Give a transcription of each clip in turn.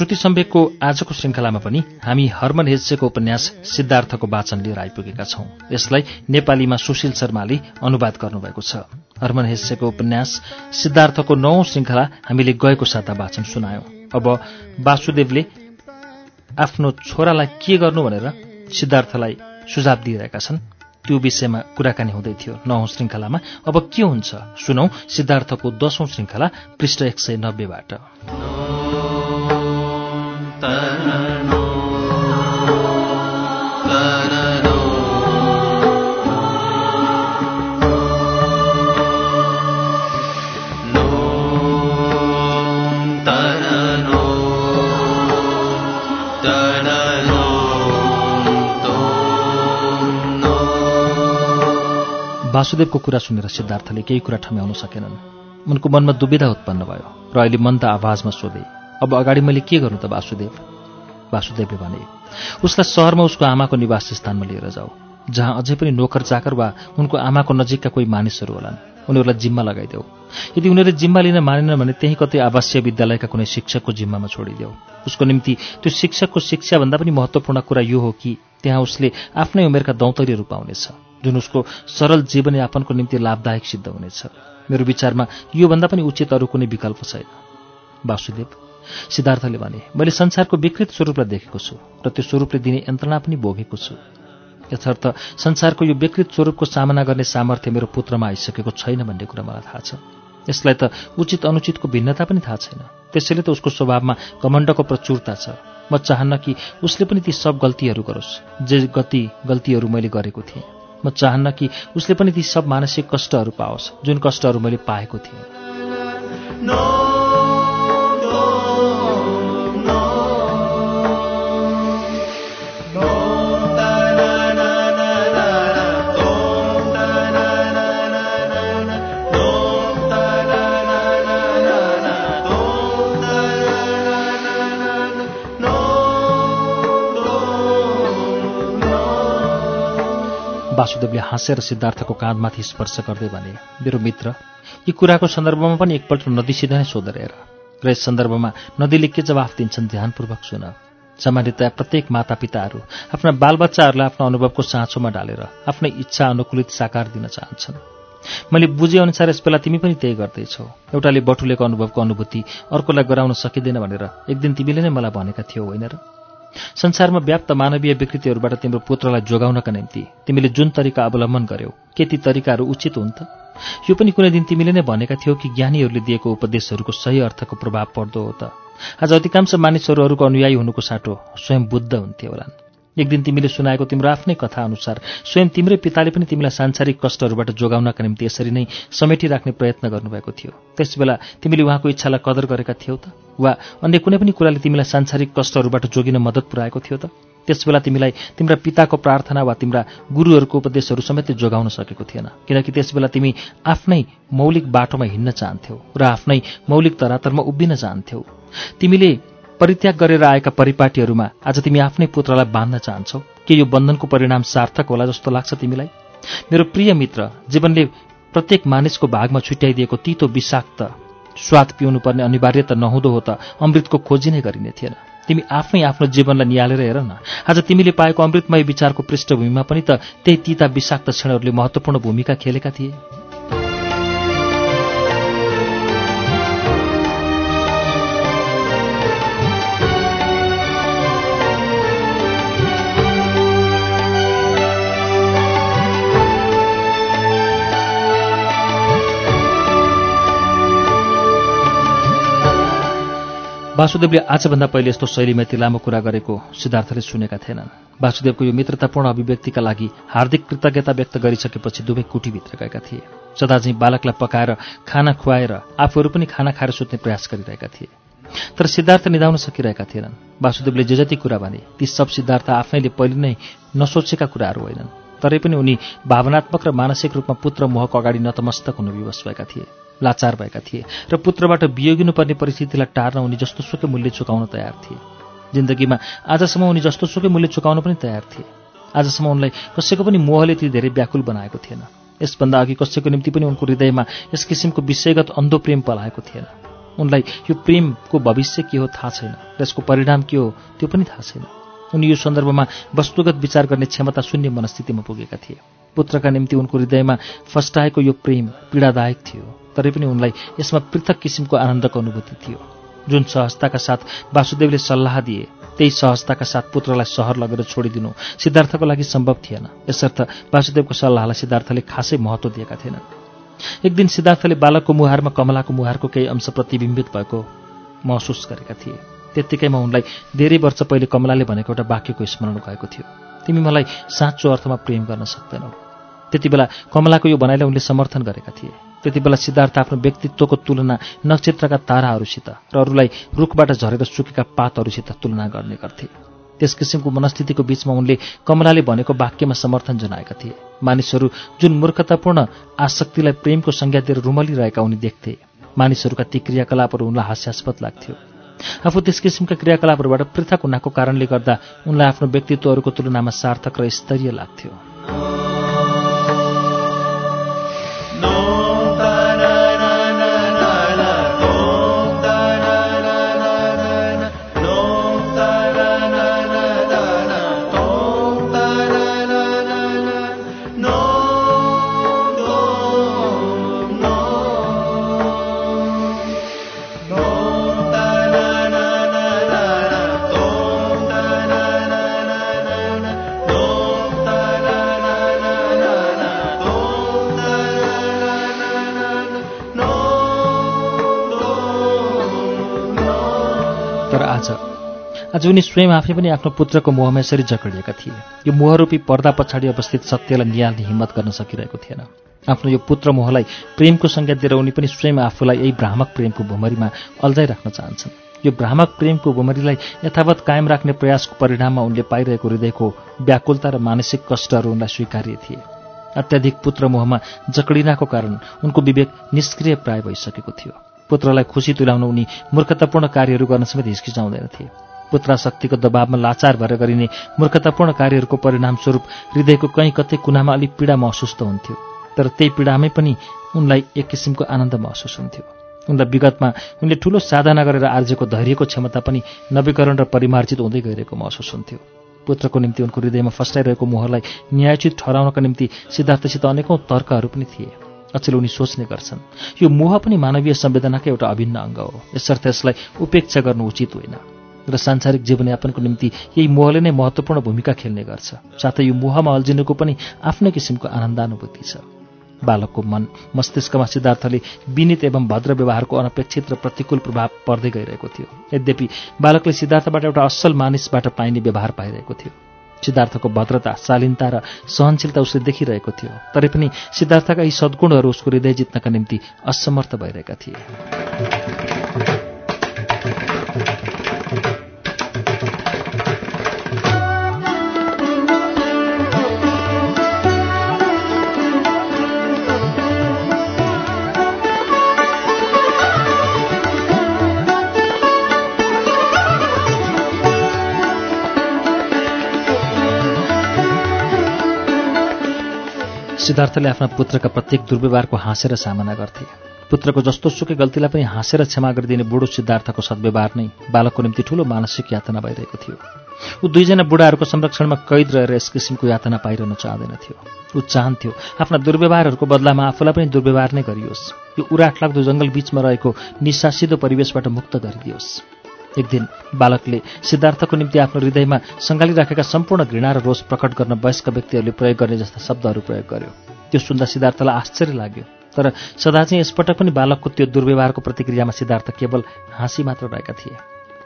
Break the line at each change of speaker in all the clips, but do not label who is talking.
श्रुति सम्वेकको आजको श्रृङ्खलामा पनि हामी हर्मन हेज्सेको उपन्यास सिद्धार्थको वाचन लिएर आइपुगेका छौं। यसलाई नेपालीमा सुशील शर्माले अनुवाद गर्नुभएको छ। हर्मन हेज्सेको उपन्यास सिद्धार्थको नौ श्रृङ्खला हामीले गएको साता वाचन सुनायौं। अब वासुदेवले आफ्नो छोरालाई के गर्नु भनेर सिद्धार्थलाई सुझाव दिइरहेका छन्। त्यो विषयमा कुराकानी हुँदै थियो नौ श्रृङ्खलामा अब के हुन्छ? सुनौ सिद्धार्थको दशौं श्रृङ्खला पृष्ठ एक सय नब्बेबाट। वासुदेवको कुरा सुनेर सिद्धार्थले केही कुरा ठम्याउन सकेनन्। उनको मनमा दुविधा उत्पन्न भयो र अहिले मन त आवाजमा सोधे अब अगाडि मैले के गर्नु त वासुदेव? वासुदेवले भने उसलाई सहरमा उसको आमाको निवास स्थानमा लिएर जाऊ जहाँ अझै पनि नोकर चाकर वा उनको आमाको नजिकका कोही मानिसहरू होलान्। उनीहरूलाई जिम्मा लगाइदेऊ। यदि उनीहरूले जिम्मा लिन मानेनन् भने त्यही कतै आवासीय विद्यालयका कुनै शिक्षकको जिम्मामा छोडिदेऊ उसको निम्ति त्यो शिक्षकको शिक्षाभन्दा पनि महत्त्वपूर्ण कुरा यो हो कि त्यहाँ उसले आफ्नै उमेरका दौतरीहरू पाउनेछ जुन उसको सरल जीवनयापनको निम्ति लाभदायक सिद्ध हुनेछ। मेरो विचारमा योभन्दा पनि उचित अरू कुनै विकल्प छैन। वासुदेव सिद्धार्थले भने मैले संसारको विकृत स्वरूपलाई देखेको छु र त्यो स्वरूपले दिने यन्त्रणा पनि भोगेको छु। यथार्थ संसारको यो विकृत स्वरूपको सामना गर्ने सामर्थ्य मेरो पुत्रमा आइसकेको छैन भन्ने कुरा मलाई थाहा छ। यसलाई त उचित अनुचितको भिन्नता पनि थाहा छैन। त्यसैले त उसको स्वभावमा कमण्डको प्रचुरता छ। म चाहन्न कि उसले पनि ती सब गल्तीहरू गरोस् जे गति गल्तीहरू मैले गरेको थिएँ। म चाहन्न कि उसले पनि ती सब मानसिक कष्टहरू पाओस् जुन कष्टहरू मैले पाएको थिएँ। वासुदेवले हाँसेर सिद्धार्थको काँधमाथि स्पर्श गर्दै भने मेरो मित्र यी कुराको सन्दर्भमा पनि एकपल्ट नदीसित नै सोधेर र यस सन्दर्भमा नदीले के जवाफ दिन्छन् ध्यानपूर्वक सुन। सामान्यतया प्रत्येक मातापिताहरू आफ्ना बालबच्चाहरूलाई आफ्नो अनुभवको साँचोमा डालेर आफ्नै इच्छा अनुकूलित साकार दिन चाहन्छन्। मैले बुझेअनुसार यस बेला तिमी पनि त्यही गर्दैछौ। एउटाले बटुलेको अनुभवको अनुभूति अर्कोलाई गराउन सकिँदैन भनेर एक दिन तिमीले नै मलाई भनेका थियौ होइन र? संसारमा व्याप्त मानवीय विकृतिहरूबाट तिम्रो पुत्रलाई जोगाउनका निम्ति तिमीले जुन तरिका अवलम्बन गर्यौ के ती तरिकाहरू उचित हुन् त? यो पनि कुनै दिन तिमीले नै भनेका थियौ कि ज्ञानीहरूले दिएको उपदेशहरूको सही अर्थको प्रभाव पर्दो हो त। आज अधिकांश मानिसहरू अरूको अनुयायी हुनुको साटो स्वयं बुद्ध हुन्थे होलान्। एक दिन तिमीले सुनाएको तिम्रो आफ्नै कथा अनुसार स्वयं तिम्रै पिताले पनि तिमीलाई सांसारिक कष्टहरूबाट जोगाउनका निम्ति यसरी नै समेटिराख्ने प्रयत्न गर्नुभएको थियो। त्यसबेला तिमीले उहाँको इच्छालाई कदर गरेका थियौ त? वा अन्य कुनै पनि कुराले तिमीलाई सांसारिक कष्टहरूबाट जोगिन मद्दत पुर्याएको थियो त? त्यसबेला तिमीलाई तिम्रा पिताको प्रार्थना वा तिम्रा गुरुहरूको उपदेशहरू समेत जोगाउन सकेको थिएन किनकि त्यसबेला तिमी आफ्नै मौलिक बाटोमा हिँड्न चाहन्थ्यौ र आफ्नै मौलिक तरातरमा उभिन चाहन्थ्यौ। तिमीले परित्याग गरेर आएका परिपाटीहरूमा आज तिमी आफ्नै पुत्रलाई बाँध्न चाहन्छौ। के यो बन्धनको परिणाम सार्थक होला जस्तो लाग्छ तिमीलाई? मेरो प्रिय मित्र जीवनले प्रत्येक मानिसको भागमा छुट्याइदिएको तितो विषाक्त स्वाद पिउनुपर्ने अनिवार्य त नहुँदो हो त अमृतको खोजी नै गरिने थिएन। तिमी आफै आफ्नो जीवनलाई निहालेर हेर न। आज तिमीले पाएको अमृतमय विचारको पृष्ठभूमिमा पनि त त्यही तिता विषाक्त क्षणहरूले महत्त्वपूर्ण भूमिका खेलेका थिए। वासुदेवले आजभन्दा पहिले यस्तो शैलीमा यति लामो कुरा गरेको सिद्धार्थले सुनेका थिएनन्। वासुदेवको यो मित्रतापूर्ण अभिव्यक्तिका लागि हार्दिक कृतज्ञता व्यक्त गरिसकेपछि दुवै कुटीभित्र गएका थिए। सदा चाहिँ बालकलाई पकाएर खाना खुवाएर आफूहरू पनि खाना खाएर सुत्ने प्रयास गरिरहेका थिए। तर सिद्धार्थ निधाउन सकिरहेका थिएनन्। वासुदेवले जे जति कुरा भने ती सब सिद्धार्थ आफैले पहिले नै नसोचेका कुराहरू होइनन्। तरै पनि उनी भावनात्मक र मानसिक रूपमा पुत्र मोहको अगाडि नतमस्तक हुन विवश भएका थिए। लाचार भएका थिए र पुत्रबाट वियोगिनुपर्ने परिस्थितिलाई टार्न उनी जस्तो सुकै मूल्य चुकाउन तयार थिए। जिन्दगीमा आजसम्म उनी जस्तो सुकै मूल्य चुकाउन पनि तयार थिए। आजसम्म उनलाई कसैको पनि मोहले ती धेरै व्याकुल बनाएको थिएन। यसभन्दा अघि कसैको निम्ति पनि उनको हृदयमा यस किसिमको विषयगत अन्धो प्रेम पलाएको थिएन। उनलाई यो प्रेमको भविष्य के हो थाहा छैन र यसको परिणाम के हो त्यो पनि थाहा छैन। उनी यो सन्दर्भमा वस्तुगत विचार गर्ने क्षमता शून्य मनस्थितिमा पुगेका थिए। पुत्रका निम्ति उनको हृदयमा फस्टाएको यो प्रेम पीडादायक थियो। तरै पनि उनलाई यसमा पृथक किसिमको आनन्दको अनुभूति थियो। जुन सहजताका साथ वासुदेवले सल्लाह दिए त्यही सहजताका साथ पुत्रलाई सहर लगेर छोडिदिनु सिद्धार्थको लागि सम्भव थिएन। यसर्थ वासुदेवको सल्लाहलाई सिद्धार्थले खासै महत्त्व दिएका थिएनन्। एक दिन सिद्धार्थले बालकको मुहारमा कमलाको मुहारको केही अंश प्रतिबिम्बित भएको महसुस गरेका थिए। त्यत्तिकैमा उनलाई धेरै वर्ष पहिले कमलाले भनेको एउटा वाक्यको स्मरण भएको थियो। तिमी मलाई साँचो अर्थमा प्रेम गर्न सक्दैनौ। त्यति बेला कमलाको यो भनाइलाई उनले समर्थन गरेका थिए। त्यति बेला सिद्धार्थ आफ्नो व्यक्तित्वको तुलना नक्षत्रका ताराहरूसित र अरूलाई रुखबाट झरेर सुकेका पातहरूसित तुलना गर्ने गर्थे। त्यस किसिमको मनस्थितिको बीचमा उनले कमलाले भनेको वाक्यमा समर्थन जनाएका थिए। मानिसहरू जुन मूर्खतापूर्ण आसक्तिलाई प्रेमको संज्ञा दिएर रुमलिरहेका उनी देख्थे। मानिसहरूका ती क्रियाकलापहरू उनलाई हास्यास्पद लाग्थ्यो। आफू त्यस किसिमका क्रियाकलापहरूबाट पृथक हुनाको कारणले गर्दा उनलाई आफ्नो व्यक्तित्वहरूको तुलनामा सार्थक र स्तरीय लाग्थ्यो। आज उनी स्वयं आफै पनि आफ्नो पुत्रको मोहमा यसरी जकडिएका थिए। यो मोहरूपी पर्दा पछाडि अवस्थित सत्यलाई निहाल्ने हिम्मत गर्न सकिरहेको थिएन। आफ्नो यो पुत्र मोहलाई प्रेमको संज्ञा दिएर उनी पनि स्वयं आफूलाई यही भ्रामक प्रेमको भुमरीमा अल्झाइराख्न चाहन्छन्। यो भ्रामक प्रेमको भुमरीलाई यथावत कायम राख्ने प्रयासको परिणाममा उनले पाइरहेको हृदयको व्याकुलता र मानसिक कष्टहरू उनलाई स्वीकार्य थिए। अत्याधिक पुत्र मोहमा जकडिनाको कारण उनको विवेक निष्क्रिय प्राय भइसकेको थियो। पुत्रलाई खुसी तुल्याउन उनी मूर्खतापूर्ण कार्यहरू गर्न समेत हिचकिचाउँदैनथे। पुत्राशक्तिको दबावमा लाचार भएर गरिने मूर्खतापूर्ण कार्यहरूको परिणामस्वरूप हृदयको कहीँ कतै कुनामा अलिक पीडा महसुस त हुन्थ्यो। तर त्यही पीडामै पनि उनलाई एक किसिमको आनन्द महसुस हुन्थ्यो। उनलाई विगतमा उनले ठूलो साधना गरेर आर्जेको धैर्यको क्षमता पनि नवीकरण र परिमार्जित हुँदै गइरहेको महसुस हुन्थ्यो। पुत्रको निम्ति उनको हृदयमा फस्टाइरहेको मोहलाई न्यायोचित ठहराउनका निम्ति सिद्धार्थसित अनेकौँ तर्कहरू पनि थिए। अचेल उनी सोच्ने गर्छन् यो मोह पनि मानवीय संवेदनाकै एउटा अभिन्न अङ्ग हो। यसर्थ यसलाई उपेक्षा गर्नु उचित होइन। र सांसारिक जीवनयापनको निम्ति यही मोहले नै महत्त्वपूर्ण भूमिका खेल्ने गर्छ। साथै यो मोहमा अल्झिनुको पनि आफ्नै किसिमको आनन्दानुभूति छ। बालकको मन मस्तिष्कमा सिद्धार्थले विनित एवं भद्र व्यवहारको अनपेक्षित र प्रतिकूल प्रभाव पर्दै गइरहेको थियो। यद्यपि बालकले सिद्धार्थबाट एउटा असल मानिसबाट पाइने व्यवहार पाइरहेको थियो। सिद्धार्थको भद्रता शालीनता र सहनशीलता उसले देखिरहेको थियो। तरै पनि सिद्धार्थका यी सद्गुणहरू उसको हृदय जित्नका निम्ति असमर्थ भइरहेका थिए। सिद्धार्थले आफ्ना पुत्रका प्रत्येक दुर्व्यवहारको हाँसेर सामना गर्थे। पुत्रको जस्तो सुकै गल्तीलाई पनि हाँसेर क्षमा गरिदिने बुढो सिद्धार्थको सद्व्यवहार नै बालकको निम्ति ठूलो मानसिक यातना भइरहेको थियो। ऊ दुईजना बुढाहरूको संरक्षणमा कैद रहेर यस किसिमको यातना पाइरहन चाहँदैनथ्यो ऊ चाहन्थ्यो आफ्ना दुर्व्यवहारहरूको बदलामा आफूलाई पनि दुर्व्यवहार नै गरियोस्। यो उराट लाग्दो जङ्गल बीचमा रहेको निशासिदो परिवेशबाट मुक्त गरिदियोस्। एक दिन बालकले सिद्धार्थको निम्ति आफ्नो हृदयमा सङ्घालिराखेका सम्पूर्ण घृणा र रोष प्रकट गर्न वयस्क व्यक्तिहरूले प्रयोग गर्ने जस्ता शब्दहरू प्रयोग गर्यो। त्यो सुन्दा सिद्धार्थलाई आश्चर्य लाग्यो। तर सदा चाहिँ यसपटक पनि बालकको त्यो दुर्व्यवहारको प्रतिक्रियामा सिद्धार्थ केवल हाँसी मात्र रहेका थिए।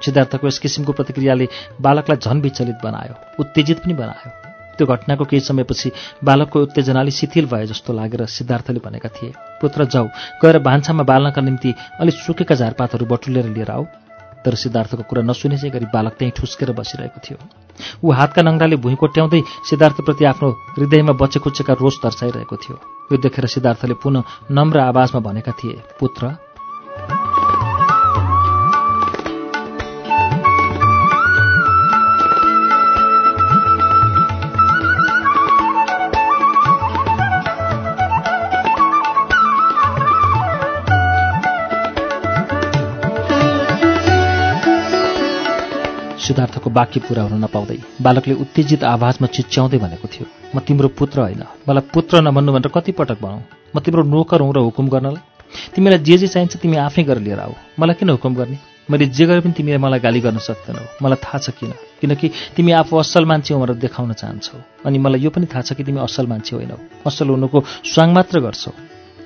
सिद्धार्थको यस किसिमको प्रतिक्रियाले बालकलाई झन विचलित बनायो उत्तेजित पनि बनायो। त्यो घटनाको केही समयपछि बालकको उत्तेजनाले शिथिल भए जस्तो लागेर सिद्धार्थले भनेका थिए पुत्र जाऊ गएर भान्सामा बाल्नका निम्ति अलिक सुकेका झारपातहरू बटुलेर लिएर आऊ। तर सिद्धार्थको कुरा नसुने चाहिँ गरी बालक त्यहीँ ठुस्केर बसिरहेको थियो। ऊ हातका नङ्गाले भुइँ कोट्याउँदै सिद्धार्थप्रति आफ्नो हृदयमा बचेखुच्चेका रोष दर्शाइरहेको थियो। यो देखेर सिद्धार्थले पुनः नम्र आवाजमा भनेका थिए पुत्र सिद्धार्थको वाक्य पूरा हुन नपाउँदै बालकले उत्तेजित आवाजमा चिच्याउँदै भनेको थियो म तिम्रो पुत्र होइन। मलाई पुत्र नभन्नु भनेर कति पटक भनौ। म तिम्रो नोकर हुँ र हुकुम गर्नलाई। तिमीलाई जे जे चाहिन्छ तिमी आफै गरेर लिएर आऊ। मलाई किन हुकुम गर्ने? मैले जे गरे पनि तिमीले मलाई गाली गर्न सक्दैनौ। मलाई थाहा छ किन? किनकि तिमी आफू असल मान्छे हो भनेर देखाउन चाहन्छौ। अनि मलाई यो पनि थाहा छ कि तिमी असल मान्छे होइनौ। असल हुनुको स्वाङ मात्र गर्छौ।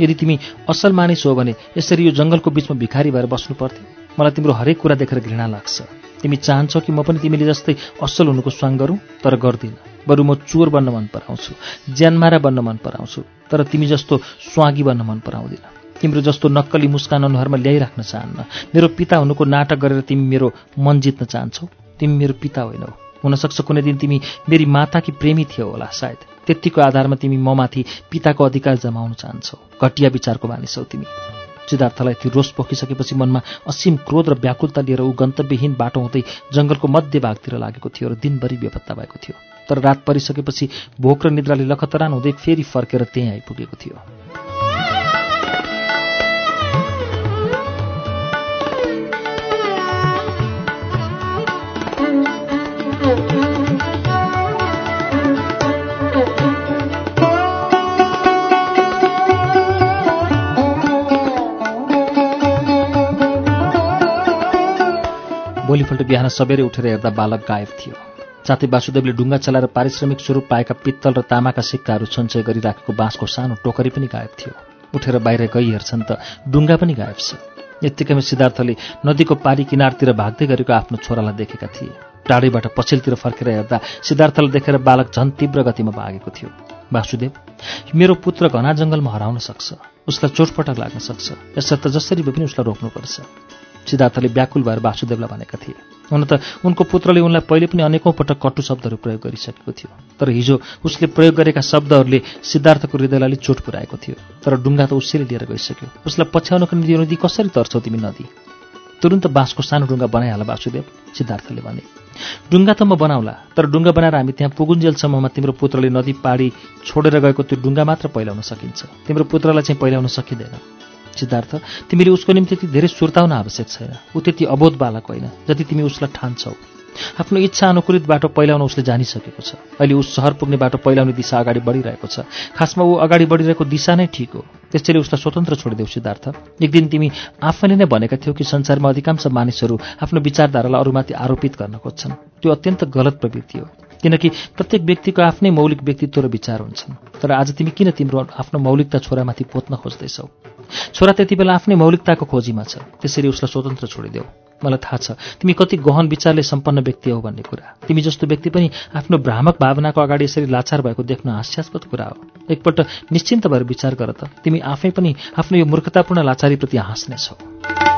यदि तिमी असल मानिस हो भने यसरी यो जङ्गलको बिचमा भिखारी भएर बस्नु पर्थ्यो। मलाई तिम्रो हरेक कुरा देखेर घृणा लाग्छ। तिमी चाहन्छौ कि म पनि तिमीले जस्तै असल हुनुको स्वाङ गरौँ? तर गर्दिनँ। बरु म चोर बन्न मन पराउँछु ज्यानमारा बन्न मन पराउँछु तर तिमी जस्तो स्वागी बन्न मन पराउँदिन। तिम्रो जस्तो नक्कली मुस्कान अनुहारमा ल्याइराख्न चाहन्न। मेरो पिता हुनुको नाटक गरेर तिमी मेरो मन जित्न चाहन्छौ? तिमी मेरो पिता होइनौ हुनसक्छ कुनै दिन तिमी मेरी माताकी प्रेमी थियो होला सायद। त्यत्तिको आधारमा तिमी ममाथि पिताको अधिकार जमाउन चाहन्छौ। घटिया विचारको मानिसौ तिमी। सिद्धार्थलाई त्यो रोष पोखिसकेपछि मनमा असीम क्रोध र व्याकुलता लिएर ऊ गन्तव्यहीन बाटो हुँदै जङ्गलको मध्य भागतिर लागेको थियो र दिनभरि बेपत्ता भएको थियो। तर रात परिसकेपछि भोक र निद्राले लखतरान हुँदै फेरि फर्केर त्यहीँ आइपुगेको थियो। भोलिपल्ट बिहान सबेरै उठेर हेर्दा बालक गायब थियो। साथै वासुदेवले डुङ्गा चलाएर पारिश्रमिक स्वरूप पाएका पित्तल र तामाका सिक्काहरू सञ्चय गरिराखेको बाँसको सानो टोकरी पनि गायब थियो। उठेर बाहिर गई हेर्छन् त डुङ्गा पनि गायब छ। यत्तिकैमा सिद्धार्थले नदीको पारी किनारतिर भाग्दै गरेको आफ्नो छोरालाई देखेका थिए। टाढैबाट पछिल्तिर फर्केर हेर्दा सिद्धार्थलाई देखेर बालक झन् तीव्र गतिमा भागेको थियो। वासुदेव मेरो पुत्र घना जङ्गलमा हराउन सक्छ। उसलाई चोटपटक लाग्न सक्छ। यसर्थ जसरी भए पनि उसलाई रोक्नुपर्छ। सिद्धार्थले व्याकुल भएर वासुदेवलाई भनेका थिए। हुन त उनको पुत्रले उनलाई पहिले पनि अनेकौँ पटक कटु शब्दहरू प्रयोग गरिसकेको थियो। तर हिजो उसले प्रयोग गरेका शब्दहरूले सिद्धार्थको हृदयलाई चोट पुऱ्याएको थियो। तर डुङ्गा त उसैले लिएर गइसक्यो। उसलाई पछ्याउनको निधि नदी कसरी तर्छौ तिमी नदी? तुरन्त बाँसको सानो डुङ्गा बनाइहाल वासुदेव सिद्धार्थले भने। डुङ्गा त म बनाउला तर डुङ्गा बनाएर हामी त्यहाँ पुगुन्जेलसम्ममा तिम्रो पुत्रले नदी पाडी छोडेर गएको त्यो डुङ्गा मात्र पहिलाउन सकिन्छ। तिम्रो पुत्रलाई चाहिँ पहिलाउन सकिँदैन। सिद्धार्थ तिमीले उसको निम्ति त्यति धेरै सुर्ताउन आवश्यक छैन। ऊ त्यति अबोध बालक होइन जति तिमी उसलाई ठान्छौ। आफ्नो इच्छा अनुकूलित बाटो पहिलाउन उसले जानिसकेको छ। अहिले उस सहर पुग्ने बाटो पहिलाउने दिशा अगाडि बढिरहेको छ। खासमा ऊ अगाडि बढिरहेको दिशा नै ठिक हो। त्यसैले उसलाई स्वतन्त्र छोडिदेऊ सिद्धार्थ। एक दिन तिमी आफैले नै भनेका थियौ कि संसारमा अधिकांश मानिसहरू आफ्नो विचारधारालाई अरूमाथि आरोपित गर्न खोज्छन्। त्यो अत्यन्त गलत प्रवृत्ति हो। किनकि प्रत्येक व्यक्तिको आफ्नै मौलिक व्यक्तित्व र विचार हुन्छन्। तर आज तिमी किन तिम्रो आफ्नो मौलिकता छोरामाथि पोत्न खोज्दैछौ? छोरा त्यति बेला आफ्नै मौलिकताको खोजीमा छ। त्यसरी उसलाई स्वतन्त्र छोडिदेऊ। मलाई थाहा छ तिमी कति गहन विचारले सम्पन्न व्यक्ति हौ भन्ने कुरा। तिमी जस्तो व्यक्ति पनि आफ्नो भ्रामक भावनाको अगाडि यसरी लाचार भएको देख्न हास्यास्पद कुरा हो। एकपल्ट निश्चिन्त भएर विचार गर त। तिमी आफै पनि आफ्नो यो मूर्खतापूर्ण लाचारीप्रति हाँस्नेछौ।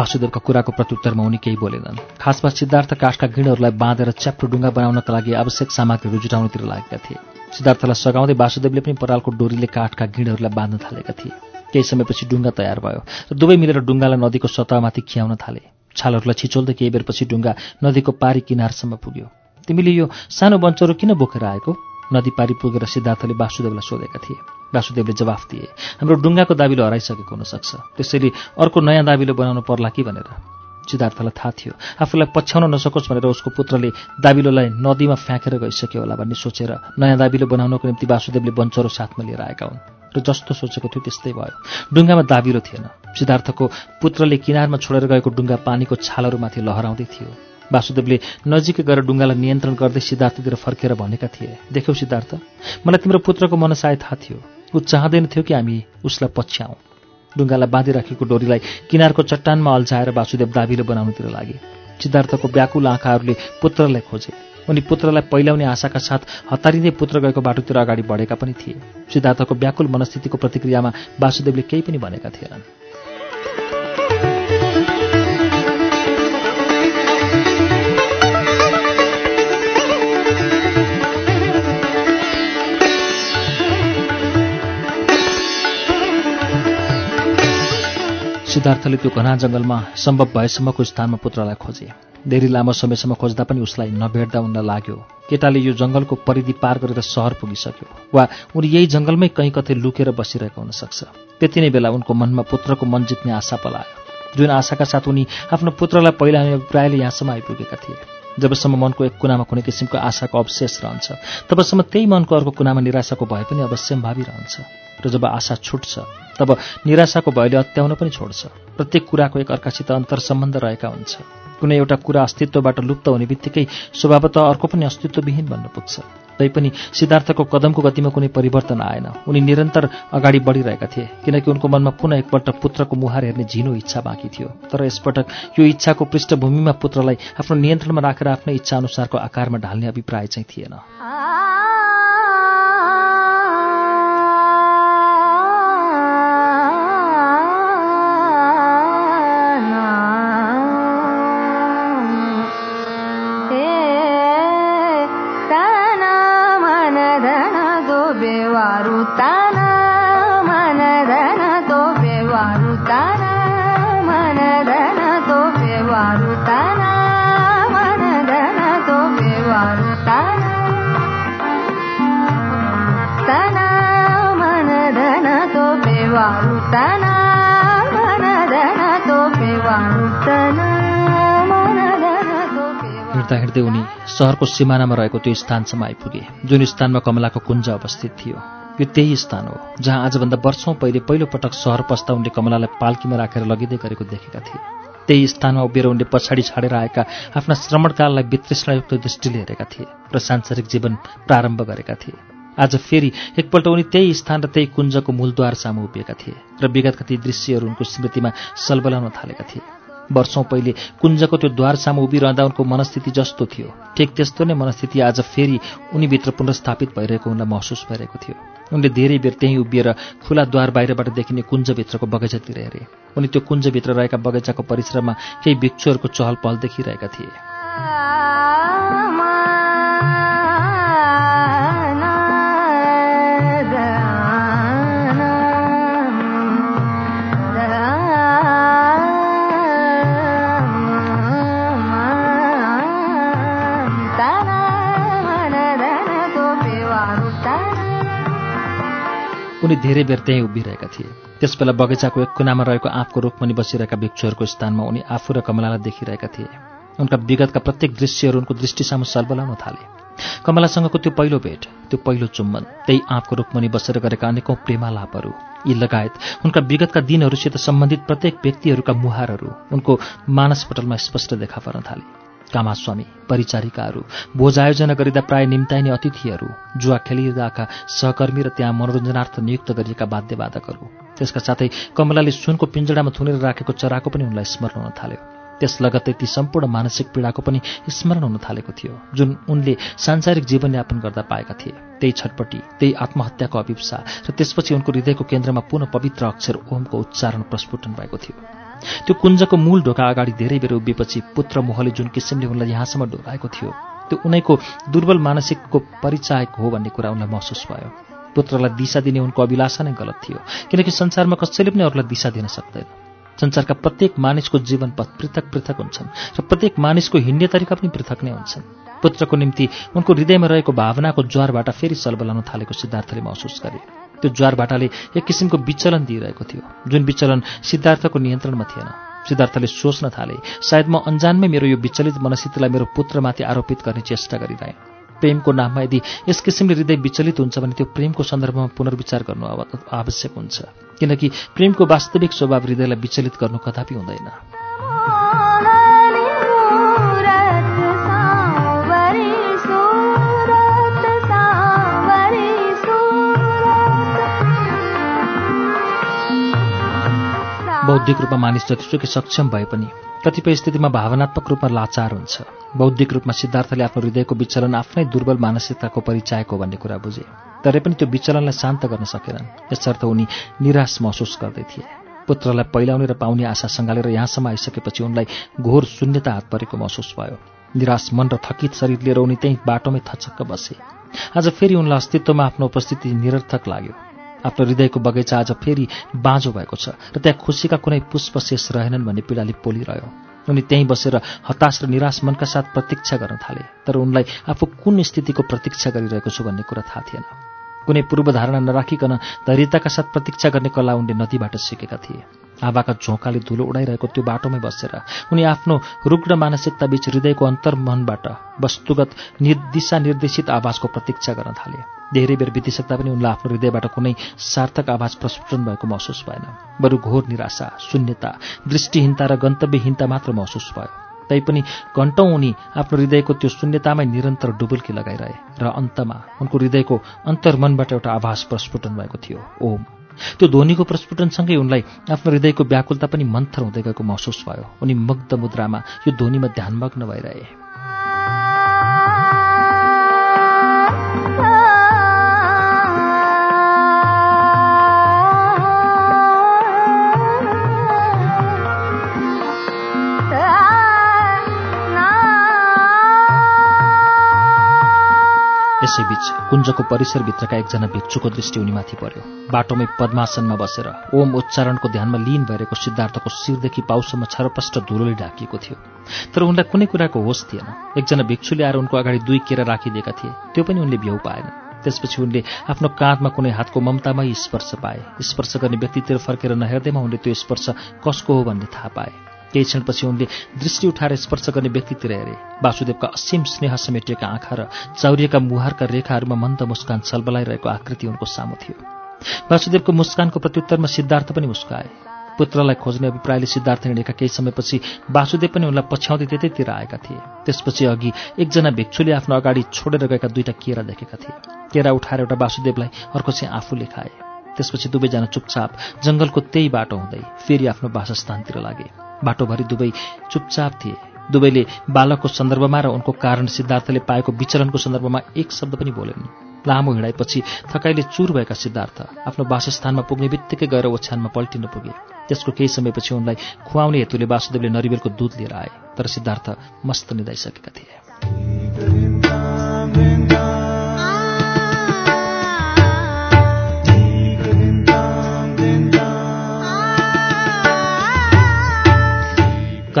वासुदेवका कुराको प्रत्युत्तरमा उनी केही बोलेनन्। खासमा सिद्धार्थ काठका गिडहरूलाई बाँधेर च्याप्टो डुङ्गा बनाउनका लागि आवश्यक सामग्रीहरू जुटाउनेतिर लागेका थिए। सिद्धार्थलाई सघाउँदै वासुदेवले पनि परालको डोरीले काठका गिडहरूलाई बाँध्न थालेका थिए। केही समयपछि डुङ्गा तयार भयो र दुवै मिलेर डुङ्गालाई नदीको सतहमाथि खियाउन थाले। छालहरूलाई छिचोल्दै केही बेरपछि डुङ्गा नदीको पारी किनारसम्म पुग्यो। तिमीले यो सानो बन्चरो किन बोकेर आएको? नदी पारी पुगेर सिद्धार्थले वासुदेवलाई सोधेका थिए। वासुदेवले जवाफ दिए हाम्रो डुङ्गाको दाबिलो हराइसकेको हुनसक्छ। त्यसैले अर्को नयाँ दाबिलो बनाउनु पर्ला कि भनेर? सिद्धार्थलाई थाहा थियो आफूलाई पछ्याउन नसकोस् भनेर उसको पुत्रले दाबिलोलाई नदीमा फ्याँकेर गइसक्यो होला भन्ने सोचेर नयाँ दाबिलो बनाउनको निम्ति वासुदेवले बन्चरो साथमा लिएर आएका हुन्। र जस्तो सोचेको थियो त्यस्तै भयो। डुङ्गामा दाबिलो थिएन। सिद्धार्थको पुत्रले किनारमा छोडेर गएको डुङ्गा पानीको छालहरूमाथि लहराउँदै थियो। वासुदेवले नजिकै गएर डुङ्गालाई नियन्त्रण गर्दै सिद्धार्थतिर फर्केर भनेका थिए। देख्यौ सिद्धार्थ मलाई तिम्रो पुत्रको मनसाय थाहा थियो। ऊ चाहँदैन थियो कि हामी उसलाई पछ्याउँ ढुङ्गालाई बाँधिराखेको डोरीलाई किनारको चट्टानमा अल्झाएर वासुदेव दाबीले बनाउनुतिर लागे। सिद्धार्थको व्याकुल आँखाहरूले पुत्रलाई खोजे। उनी पुत्रलाई पहिल्याउने आशाका साथ हतारिँदै पुत्र गएको बाटोतिर अगाडि बढेका पनि थिए। सिद्धार्थको व्याकुल मनस्थितिको प्रतिक्रियामा वासुदेवले केही पनि भनेका थिएनन्। सिद्धार्थले त्यो घना जङ्गलमा सम्भव भएसम्मको स्थानमा पुत्रलाई खोजे। धेरै लामो समयसम्म खोज्दा पनि उसलाई नभेट्दा उनलाई लाग्यो। केटाले यो जङ्गलको परिधि पार गरेर सहर पुगिसक्यो वा उनी यही जङ्गलमै कहीँ कतै लुकेर बसिरहेको हुनसक्छ। त्यति नै बेला उनको मनमा पुत्रको मन जित्ने आशा पलायो। जुन आशाका साथ उनी आफ्नो पुत्रलाई पहिला अभिप्रायले यहाँसम्म आइपुगेका थिए। जबसम्म मनको एक कुनामा कुनै किसिमको आशाको अवशेष रहन्छ तबसम्म त्यही मनको अर्को कुनामा निराशाको भए पनि अवश्य भाविरहन्छ। र जब आशा छुट्छ तब निराशाको भयले अत्याउन पनि छोड्छ। प्रत्येक कुराको एक अर्कासित अन्तर सम्बन्ध रहेका हुन्छ। कुनै एउटा कुरा अस्तित्वबाट लुप्त हुने बित्तिकै स्वभावतः अर्को पनि अस्तित्वविहीन भन्न पुग्छ। तैपनि सिद्धार्थको कदमको गतिमा कुनै परिवर्तन आएन। उनी निरन्तर अगाडि बढिरहेका थिए किनकि उनको मनमा पुनः एकपल्ट पुत्रको मुहार हेर्ने झिनो इच्छा बाँकी थियो। तर यसपटक यो इच्छाको पृष्ठभूमिमा पुत्रलाई आफ्नो नियन्त्रणमा राखेर आफ्नै इच्छा अनुसारको आकारमा ढाल्ने अभिप्राय चाहिँ थिएन। हिँड्दा हिँड्दै उनी सहरको सिमानामा रहेको त्यो स्थानसम्म आइपुगे जुन स्थानमा कमलाको कुञ्ज अवस्थित थियो। यो त्यही स्थान हो जहाँ आजभन्दा वर्षौँ पहिले पहिलो पटक सहर पस्दा उनले कमलालाई पाल्कीमा राखेर लगिँदै गरेको देखेका थिए। त्यही स्थानमा उभिएर उनले पछाडि छाडेर आएका आफ्ना श्रमणकाललाई वितृष्णायुक्त दृष्टिले हेरेका थिए र सांसारिक जीवन प्रारम्भ गरेका थिए। आज फेरि एकपल्ट उनी त्यही स्थान र त्यही कुञ्जको मूलद्वार सामु उभिएका थिए र विगतका ती दृश्यहरू उनको स्मृतिमा सलबलाउन थालेका थिए। वर्षौँ पहिले कुञ्जको त्यो द्वार सामु उभिरहँदा उनको मनस्थिति जस्तो थियो। ठिक त्यस्तो नै मनस्थिति आज फेरि उनीभित्र पुनर्स्थापित भइरहेको उनलाई महसुस भइरहेको थियो। उनले धेरै बेर त्यहीँ उभिएर खुला द्वार बाहिरबाट देखिने कुञ्जभित्रको बगैँचातिर हेरे। उनी त्यो कुञ्जभित्र रहेका बगैँचाको परिसरमा केही भिक्षुहरूको चहल पहल देखिरहेका थिए। उनी धेरै बेर त्यहीँ उभिरहेका थिए। त्यसबेला बगैँचाको एक कुनामा रहेको आँपको रुखमुनि बसिरहेका भिक्षुहरूको स्थानमा उनी आफू र कमलालाई देखिरहेका थिए। उनका विगतका प्रत्येक दृश्यहरू उनको दृष्टिसामु सलबलाउन थाले। कमलासँगको त्यो पहिलो भेट त्यो पहिलो चुम्बन त्यही आँपको रुखमुनि बसेर गरेका अनेकौँ प्रेमालापहरू यी लगायत उनका विगतका दिनहरूसित सम्बन्धित प्रत्येक व्यक्तिहरूका मुहारहरू उनको मानसपटलमा स्पष्ट देखा पर्न थाले। कामास्वामी परिचारिकाहरू भोज आयोजना गरिँदा प्राय निम्ताइने अतिथिहरू जुवा खेलिरहेका सहकर्मी र त्यहाँ मनोरञ्जनार्थ नियुक्त गरिएका वाद्यवादकहरू। त्यसका साथै कमलाले सुनको पिञ्जडामा थुनेर राखेको चराको पनि उनलाई स्मरण हुन थाल्यो। त्यस लगत्तै ती सम्पूर्ण मानसिक पीडाको पनि स्मरण हुन थालेको थियो जुन उनले सांसारिक जीवनयापन गर्दा पाएका थिए। त्यही छटपट्टि त्यही आत्महत्याको अभिप्सा र त्यसपछि उनको हृदयको केन्द्रमा पुनः पवित्र अक्षर ओमको उच्चारण प्रस्फुटन भएको थियो। त्यो कुञ्जको मूल ढोका अगाडि धेरै बेर उभिएपछि पुत्र मोहले जुन किसिमले उनलाई यहाँसम्म डोलाएको थियो त्यो उनैको दुर्बल मानसिकको परिचायक हो भन्ने कुरा उनलाई महसुस भयो। पुत्रलाई दिशा दिने उनको अभिलाषा नै गलत थियो किनकि संसारमा कसैले पनि अरूलाई दिशा दिन सक्दैन। संसारका प्रत्येक मानिसको जीवन पथ पृथक पृथक हुन्छन् र प्रत्येक मानिसको हिँड्ने तरिका पनि पृथक नै हुन्छन्। पुत्रको निम्ति उनको हृदयमा रहेको भावनाको ज्वारबाट फेरि सलबलाउन थालेको सिद्धार्थले महसुस गरे। त्यो ज्वारभाटाले एक किसिमको विचलन दिइरहेको थियो जुन विचलन सिद्धार्थको नियन्त्रणमा थिएन। सिद्धार्थले सोच्न थाले सायद म अन्जानमै मेरो यो विचलित मनस्थितिलाई मेरो पुत्रमाथि आरोपित गर्ने चेष्टा गरिरहेँ। प्रेमको नाममा यदि यस किसिमले हृदय विचलित हुन्छ भने त्यो प्रेमको सन्दर्भमा पुनर्विचार गर्नु आवश्यक हुन्छ। किनकि प्रेमको वास्तविक स्वभाव हृदयलाई विचलित गर्नु कदापि हुँदैन। बौद्धिक रूपमा मानिस जतिसुकै सक्षम भए पनि कतिपय स्थितिमा भावनात्मक रूपमा लाचार हुन्छ। बौद्धिक रूपमा सिद्धार्थले आफ्नो हृदयको विचलन आफ्नै दुर्बल मानसिकताको परिचायक भन्ने कुरा बुझे। तरै पनि त्यो विचलनलाई शान्त गर्न सकेनन्। यसर्थ उनी निराश महसुस गर्दै थिए। पुत्रलाई पहिलाउने र पाउने आशा सङ्घालेर यहाँसम्म आइसकेपछि उनलाई घोर शून्यता हात परेको महसुस भयो। निराश मन र थकित शरीर लिएर उनी त्यहीँ बाटोमै थचक्क बसे। आज फेरि उनलाई अस्तित्वमा आफ्नो उपस्थिति निरर्थक लाग्यो। आफ्नो हृदयको बगैँचा आज फेरि बाँझो भएको छ र त्यहाँ खुसीका कुनै पुष्प शेष रहेनन् भन्ने पीडाले पोलिरह्यो। उनी त्यहीँ बसेर हताश र निराश मनका साथ प्रतीक्षा गर्न थाले तर उनलाई आफू कुन स्थितिको प्रतीक्षा गरिरहेको छु भन्ने कुरा थाहा थिएन। कुनै पूर्वधारणा नराखिकन धैर्यताका साथ प्रतीक्षा गर्ने कला उनले नदीबाट सिकेका थिए। आवाका झोकाले धुलो उडाइरहेको त्यो बाटोमै बसेर उनी आफ्नो रुग्ण मानसिकता बीच हृदयको अन्तर्मनबाट वस्तुगत दिशा निर्देशित आवाजको प्रतीक्षा गर्न थाले। धेरै बेर बितिसक्दा पनि उनलाई आफ्नो हृदयबाट कुनै सार्थक आवाज प्रस्फुटन भएको महसुस भएन। बरु घोर निराशा शून्यता दृष्टिहीनता र गन्तव्यहीनता मात्र महसुस भयो। तैपनि घन्टौँ उनी आफ्नो हृदयको त्यो शून्यतामै निरन्तर डुबुल्की लगाइरहे र अन्तमा उनको हृदयको अन्तर्मनबाट एउटा आभास प्रस्फुटन भएको थियो। ओम। त्यो ध्वनिको प्रस्फुटनसँगै उनलाई आफ्नो हृदयको व्याकुलता पनि मन्थर हुँदै गएको महसुस भयो। उनी मुग्ध मुद्रामा यो ध्वनिमा ध्यानमग्न भइरहे। यसैबीच कुञ्जको परिसरभित्रका एकजना भिक्षुको दृष्टि उनीमाथि पर्यो। बाटोमै पद्मासनमा बसेर ओम उच्चारणको ध्यानमा लिन भइरहेको सिद्धार्थको शिरदेखि पाउसम्म छरप्रष्ट धुलोले ढाकिएको थियो। तर उनलाई कुनै कुराको होस थिएन। एकजना भिक्षुले आएर उनको अगाडि दुई केरा राखिदिएका थिए। त्यो पनि उनले भ्याउ पाएन। त्यसपछि उनले आफ्नो काँधमा कुनै हातको ममतामै स्पर्श पाए। स्पर्श गर्ने व्यक्तितिर फर्केर नहेर्दैमा उनले त्यो स्पर्श कसको हो भन्ने थाहा पाए। केही क्षणपछि उनले दृष्टि उठाएर स्पर्श गर्ने व्यक्तितिर हेरे। वासुदेवका असीम स्नेह समेटिएका आँखा र चाउरिएका मुहारका रेखाहरूमा मन्द मुस्कान छलबलाइरहेको आकृति उनको सामु थियो। वासुदेवको मुस्कानको प्रत्युत्तरमा सिद्धार्थ पनि मुस्काए। पुत्रलाई खोज्ने अभिप्रायले सिद्धार्थ हिँडेका केही समयपछि वासुदेव पनि उनलाई पछ्याउँदै त्यतैतिर आएका थिए। त्यसपछि अघि एकजना भिक्षुले आफ्नो अगाडि छोडेर गएका दुईटा केरा देखेका थिए। केरा उठाएर एउटा वासुदेवलाई अर्को चाहिँ आफूले खाए त्यसपछि दुवैजना चुपचाप जङ्गलको त्यही बाटो हुँदै फेरि आफ्नो वासस्थानतिर लागे। बाटोभरि दुवै चुपचाप थिए। दुवैले बालकको सन्दर्भमा र उनको कारण सिद्धार्थले पाएको विचरणको सन्दर्भमा एक शब्द पनि बोलेन लामो हिँडाइपछि थकाइले चुर भएका सिद्धार्थ आफ्नो वासस्थानमा पुग्ने बित्तिकै गएर ओछ्यानमा पल्टिन पुगे। त्यसको केही समयपछि उनलाई खुवाउने हेतुले वासुदेवले नरिवेलको दुध लिएर आए तर सिद्धार्थ मस्त निधाइसकेका थिए।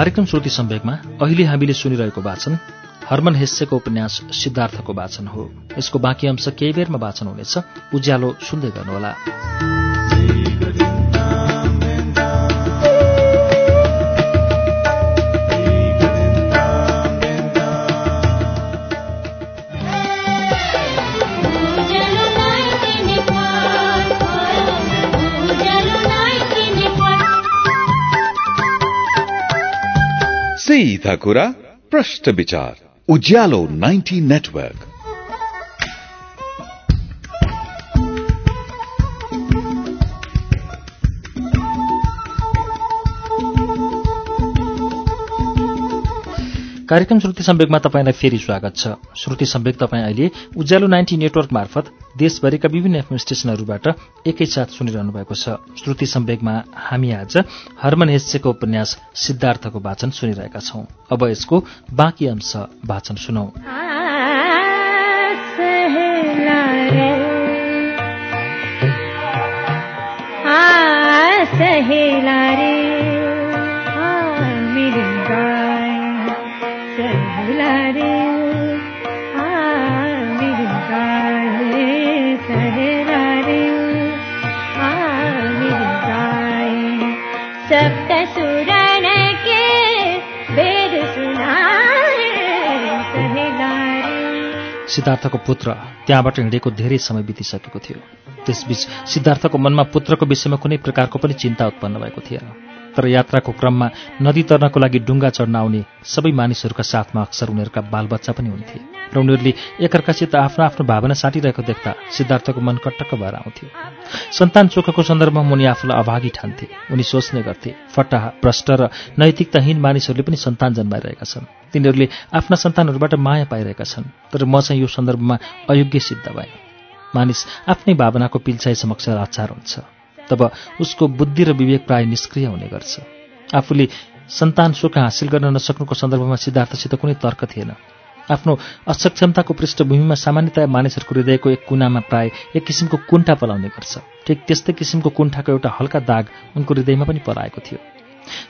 कार्यक्रम श्रुति सम्वेकमा अहिले हामीले सुनिरहेको वाचन हर्मन हेस्सेको उपन्यास सिद्धार्थको वाचन हो। यसको बाँकी अंश केही बेरमा वाचन हुनेछ। उज्यालो सुन्दै गर्नुहोला।
सीधा कुरा प्रश्न विचार उज्यालो 90 नेटवर्क
कार्यक्रम श्रुति सम्वेकमा तपाईँलाई फेरि स्वागत छ। श्रुति सम्वेक तपाईँ अहिले उज्यालो नाइन्टी नेटवर्क मार्फत देशभरिका विभिन्न एफएम स्टेशनहरूबाट एकैसाथ सुनिरहनु भएको छ। श्रुति सम्वेकमा हामी आज हरमन हेस्सेको उपन्यास सिद्धार्थको वाचन सुनिरहेका छौं। अब यसको बाँकी अंश वाचन सुनौ।
सहेला रे
सिद्धार्थको पुत्र त्यहाँबाट हिँडेको धेरै समय बितिसकेको थियो। त्यसबीच सिद्धार्थको मनमा पुत्रको विषयमा कुनै प्रकारको पनि चिन्ता उत्पन्न भएको थिएन। तर यात्राको क्रममा नदी तर्नको लागि डुङ्गा चढ्न आउने सबै मानिसहरूका साथमा अक्सर उनीहरूका बालबच्चा पनि हुन्थे र उनीहरूले एकअर्कासित आफ्नो आफ्नो भावना साटिरहेको देख्दा सिद्धार्थको मन कटक्क भएर आउँथ्यो। सन्तान चोखको सन्दर्भमा उनी आफूलाई अभागी ठान्थे उनी सोच्ने गर्थे फटाहा भ्रष्ट र नैतिकताहीन मानिसहरूले पनि सन्तान जन्माइरहेका छन्। तिनीहरूले आफ्ना सन्तानहरूबाट माया पाइरहेका छन् तर म चाहिँ यो सन्दर्भमा अयोग्य सिद्ध भएँ। मानिस आफ्नै भावनाको पिल्छाइ समक्ष लाचार हुन्छ। तब उसको बुद्धि र विवेक प्राय निष्क्रिय हुने गर्छ। आफूले सन्तान सुख हासिल गर्न नसक्नुको सन्दर्भमा सिद्धार्थसित कुनै तर्क थिएन। आफ्नो असक्षमताको पृष्ठभूमिमा सामान्यतया मानिसहरूको हृदयको एक कुनामा प्राय एक किसिमको कुण्ठा पलाउने गर्छ। ठिक त्यस्तै किसिमको कुण्ठाको एउटा हल्का दाग उनको हृदयमा पनि पलाएको थियो।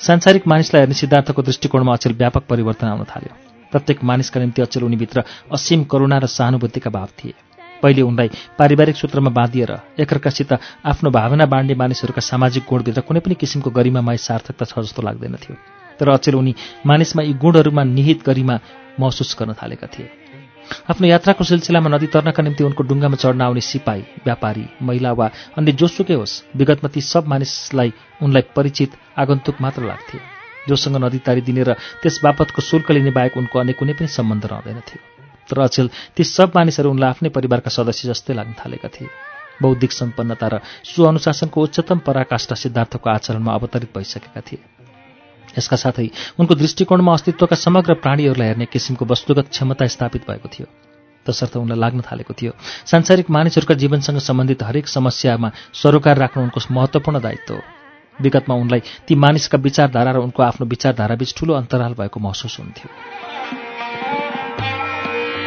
सांसारिक मानिसलाई हेर्ने सिद्धार्थको दृष्टिकोणमा अचेल व्यापक परिवर्तन आउन थाल्यो। प्रत्येक मानिसका निम्ति अचेल उनीभित्र असीम करुणा र सहानुभूतिका भाव थिए। पहिले उनलाई पारिवारिक सूत्रमा बाँधिएर एकअर्कासित आफ्नो भावना बाँड्ने मानिसहरूका सामाजिक गुणभित्र कुनै पनि किसिमको गरिमामय सार्थकता छ जस्तो लाग्दैनथ्यो तर अचेल उनी मानिसमा यी गुणहरूमा निहित गरिमा महसुस गर्न थालेका थिए। आफ्नो यात्राको सिलसिलामा नदी तर्नका निम्ति उनको डुङ्गामा चढ्न आउने सिपाही व्यापारी महिला वा अन्य जोसुकै होस् विगतमा ती सब मानिसलाई उनलाई परिचित आगन्तुक मात्र लाग्थे। जोसँग नदी तारिदिने र त्यस बापतको शुल्क लिने बाहेक उनको अन्य कुनै पनि सम्बन्ध रहँदैनथ्यो तर अचेल ती सब मानिसहरू उनलाई आफ्नै परिवारका सदस्य जस्तै लाग्न थालेका थिए। बौद्धिक सम्पन्नता र सुअनुशासनको उच्चतम पराकाष्ठा सिद्धार्थको आचरणमा अवतरित भइसकेका थिए। यसका साथै उनको दृष्टिकोणमा अस्तित्वका समग्र प्राणीहरूलाई हेर्ने किसिमको वस्तुगत क्षमता स्थापित भएको थियो। तसर्थ उनलाई लाग्न थालेको थियो सांसारिक मानिसहरूका जीवनसँग सम्बन्धित हरेक समस्यामा सरोकार राख्नु उनको महत्त्वपूर्ण दायित्व हो। विगतमा उनलाई ती मानिसका विचारधारा र उनको आफ्नो विचारधाराबीच ठूलो अन्तराल भएको महसुस हुन्थ्यो।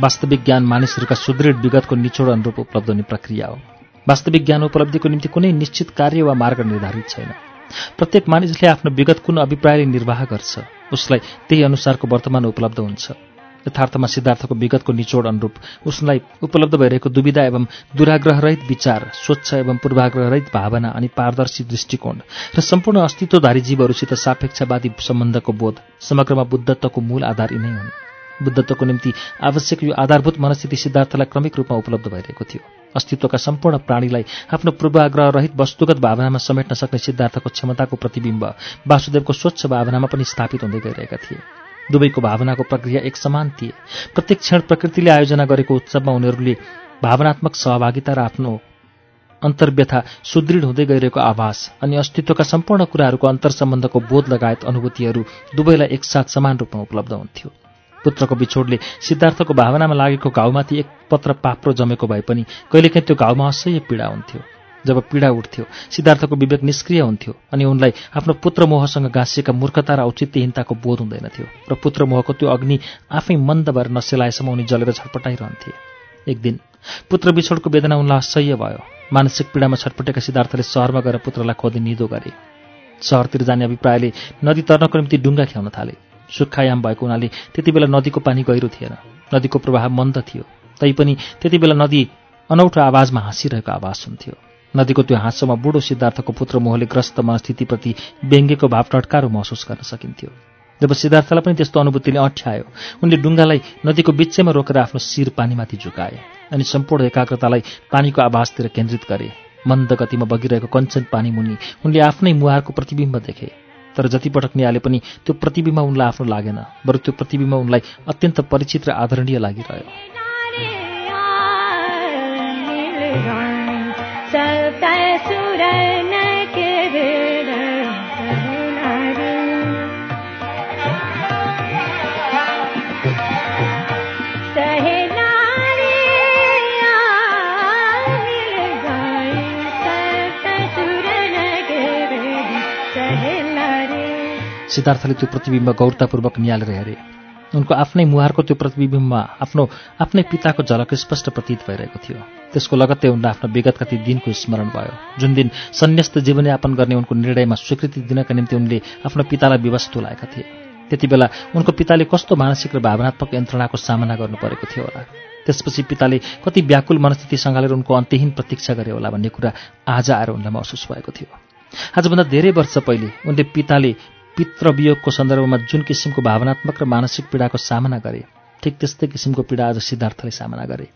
वास्तविक ज्ञान मानिसहरूका सुदृढ विगतको निचोड अनुरूप उपलब्ध हुने प्रक्रिया हो। वास्तविक ज्ञान उपलब्धिको निम्ति कुनै निश्चित कार्य वा मार्ग निर्धारित छैन। प्रत्येक मानिसले आफ्नो विगत कुन अभिप्रायले निर्वाह गर्छ उसलाई त्यही अनुसारको वर्तमान उपलब्ध हुन्छ। यथार्थमा सिद्धार्थको विगतको निचोड अनुरूप उसलाई उपलब्ध भइरहेको दुविधा एवं दुराग्रहरहित विचार स्वच्छ एवं पूर्वाग्रहरहित भावना अनि पारदर्शी दृष्टिकोण र सम्पूर्ण अस्तित्वधारी जीवहरूसित सापेक्षवादी सम्बन्धको बोध समग्रमा बुद्धत्वको मूल आधार यिनै हुन्। बुद्धत्वको निम्ति आवश्यक यो आधारभूत मनस्थिति सिद्धार्थलाई क्रमिक रूपमा उपलब्ध भइरहेको थियो। अस्तित्वका सम्पूर्ण प्राणीलाई आफ्नो पूर्वाग्रह रहित वस्तुगत भावनामा समेट्न सक्ने सिद्धार्थको क्षमताको प्रतिबिम्ब वासुदेवको स्वच्छ भावनामा पनि स्थापित हुँदै गइरहेका थिए। दुवैको भावनाको प्रक्रिया एक समान थिए। प्रत्येक क्षण प्रकृतिले आयोजना गरेको उत्सवमा उनीहरूले भावनात्मक सहभागिता र आफ्नो अन्तर्व्यथा सुदृढ हुँदै गइरहेको आभास अनि अस्तित्वका सम्पूर्ण कुराहरूको अन्तर्सम्बन्धको बोध लगायत अनुभूतिहरू दुवैलाई एकसाथ समान रूपमा उपलब्ध हुन्थ्यो। पुत्रको बिछोडले सिद्धार्थको भावनामा लागेको घाउमाथि एक पत्र पाप्रो जमेको भए पनि कहिलेकाहीँ त्यो घाउमा असह्य पीडा हुन्थ्यो। जब पीडा उठ्थ्यो सिद्धार्थको विवेक निष्क्रिय हुन्थ्यो अनि उनलाई आफ्नो पुत्र मोहसँग गाँसिएका मूर्खता र औचित्यहीनताको बोध हुँदैनथ्यो र पुत्र मोहको त्यो अग्नि आफै मन्द भएर नसेलाएसम्म उनी जलेर छटपटाइरहन्थे। एक दिन पुत्र बिछोडको वेदना उनलाई असह्य भयो। मानसिक पीडामा छटपटेका सिद्धार्थले सहरमा गएर पुत्रलाई खोजी निदो गरे। सहरतिर जाने अभिप्रायले नदी तर्नको निम्ति डुङ्गा ख्याउन थाले। सुक्खायाम भएको हुनाले त्यति बेला नदीको पानी गहिरो थिएन। नदीको प्रवाह मन्द थियो। तैपनि त्यति बेला नदी अनौठो आवाजमा हाँसिरहेको आवाज हुन्थ्यो नदीको त्यो हाँसोमा बुढो सिद्धार्थको पुत्र मोहले ग्रस्त मनस्थितिप्रति व्यङ्ग्यको भाव टट्कारो महसुस गर्न सकिन्थ्यो। जब सिद्धार्थलाई पनि त्यस्तो अनुभूतिले अठ्यायो उनले डुङ्गालाई नदीको बिचैमा रोकेर आफ्नो शिर पानीमाथि झुकाए अनि सम्पूर्ण एकाग्रतालाई पानीको आवाजतिर केन्द्रित गरे। मन्द गतिमा बगिरहेको कञ्चन पानी मुनि उनले आफ्नै मुहारको प्रतिबिम्ब देखे। तर जति पटक निहाले पनि त्यो प्रतिबिम्ब उनलाई आफ्नो लागेन बरु त्यो प्रतिबिम्ब उनलाई अत्यन्त परिचित र आदरणीय लागिरह्यो। सिद्धार्थले त्यो प्रतिबिम्ब गौरतापूर्वक निहालेर हेरे। उनको आफ्नै मुहारको त्यो प्रतिबिम्बमा आफ्नो आफ्नै पिताको झलक स्पष्ट प्रतीत भइरहेको थियो। त्यसको लगत्तै उनलाई आफ्नो विगतका ती दिनको स्मरण भयो। जुन दिन सन्यस्त जीवनयापन गर्ने उनको निर्णयमा स्वीकृति दिनका निम्ति उनले आफ्नो पितालाई विवश तुलाएका थिए। त्यति बेला उनको पिताले कस्तो मानसिक र भावनात्मक यन्त्रणाको सामना गर्नु परेको थियो होला। त्यसपछि पिताले कति व्याकुल मनस्थिति सँगालेर उनको अन्त्यहीन प्रतीक्षा गरे होला भन्ने कुरा आज आएर उनलाई महसुस भएको थियो। आजभन्दा धेरै वर्ष पहिले उनले पिताले पितृवियोगको सन्दर्भमा जुन किसिमको भावनात्मक र मानसिक पीडाको सामना गरे ठिक त्यस्तै किसिमको पीडा आज सिद्धार्थले सामना गरे।